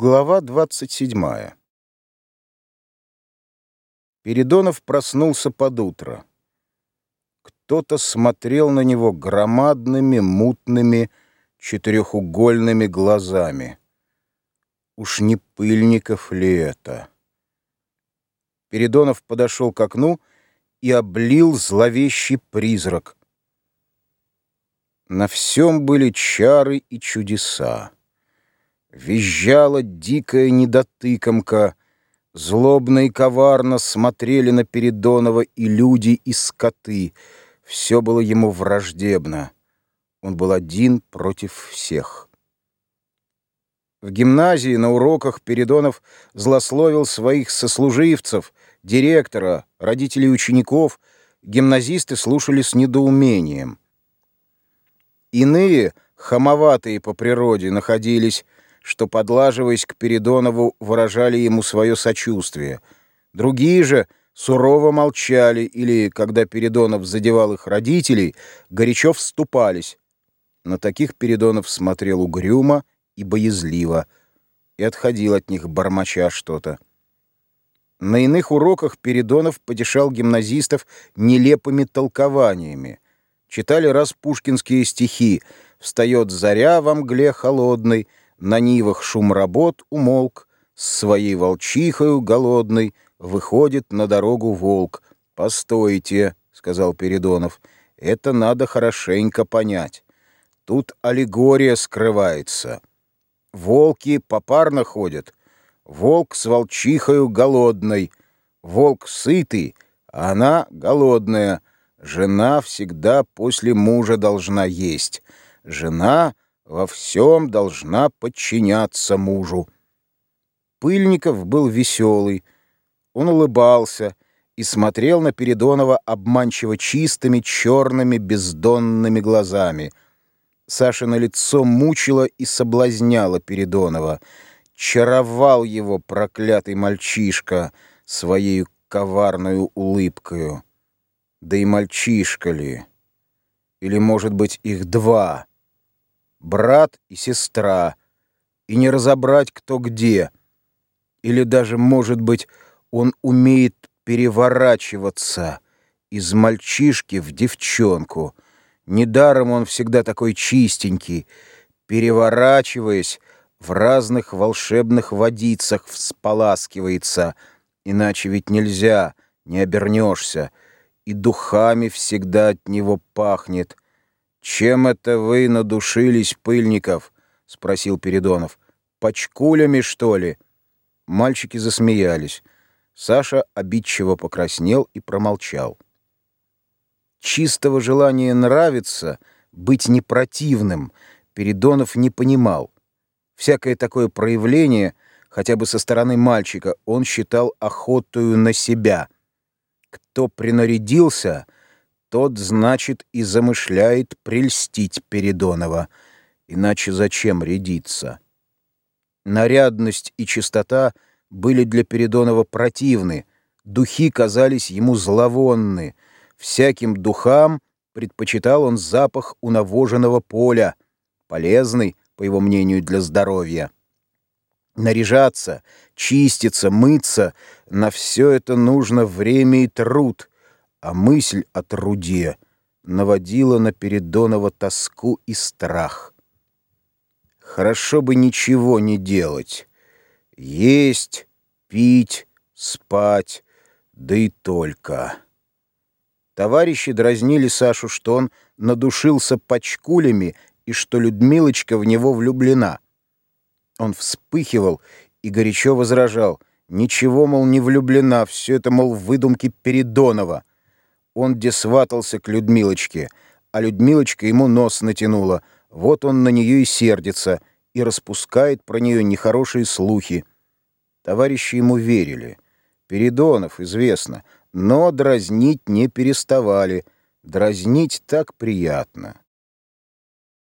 Глава 27. Передонов проснулся под утро. Кто-то смотрел на него громадными, мутными, четырехугольными глазами. Уж не Пыльников ли это? Передонов подошел к окну и облил зловещий призрак. На всем были чары и чудеса. Визжала дикая недотыкомка, Злобно и коварно смотрели на Передонова и люди, и скоты. Все было ему враждебно. Он был один против всех. В гимназии на уроках Передонов злословил своих сослуживцев, директора, родителей учеников. Гимназисты слушали с недоумением. Иные, хамоватые по природе, находились что, подлаживаясь к Передонову, выражали ему свое сочувствие. Другие же сурово молчали или, когда Передонов задевал их родителей, горячо вступались. На таких Передонов смотрел угрюмо и боязливо и отходил от них, бормоча что-то. На иных уроках Передонов потешал гимназистов нелепыми толкованиями. Читали раз пушкинские стихи «Встает заря во мгле холодной», на нивах шум работ умолк, с своей волчихою голодной выходит на дорогу волк. «Постойте», — сказал Передонов, — «это надо хорошенько понять. Тут аллегория скрывается. Волки попарно ходят. Волк с волчихою голодной. Волк сытый, а она голодная. Жена всегда после мужа должна есть. Жена — во всем должна подчиняться мужу. Пыльников был веселый, он улыбался и смотрел на Передонова обманчиво чистыми, черными, бездонными глазами. Сашино лицо мучило и соблазняло Передонова. Чаровал его проклятый мальчишка своей коварную улыбкою. Да и мальчишка ли? Или, может быть, их два — брат и сестра, и не разобрать, кто где. Или даже, может быть, он умеет переворачиваться из мальчишки в девчонку. Недаром он всегда такой чистенький, переворачиваясь, в разных волшебных водицах всполаскивается, иначе ведь нельзя, не обернешься, и духами всегда от него пахнет — «Чем это вы надушились, Пыльников?» — спросил Передонов. «Почкулями, что ли?» Мальчики засмеялись. Саша обидчиво покраснел и промолчал. Чистого желания нравиться, быть непротивным, Передонов не понимал. Всякое такое проявление, хотя бы со стороны мальчика, он считал охотою на себя. Кто принарядился — тот, значит, и замышляет прельстить Передонова. Иначе зачем рядиться? Нарядность и чистота были для Передонова противны, духи казались ему зловонны. Всяким духам предпочитал он запах унавоженного поля, полезный, по его мнению, для здоровья. Наряжаться, чиститься, мыться — на все это нужно время и труд — а мысль о труде наводила на Передонова тоску и страх. Хорошо бы ничего не делать. Есть, пить, спать, да и только. Товарищи дразнили Сашу, что он надушился почкулями и что Людмилочка в него влюблена. Он вспыхивал и горячо возражал. Ничего, мол, не влюблена, все это, мол, выдумки Передонова. Он десватался к Людмилочке, а Людмилочка ему нос натянула. Вот он на нее и сердится, и распускает про нее нехорошие слухи. Товарищи ему верили. Передонов, известно, но дразнить не переставали. Дразнить так приятно.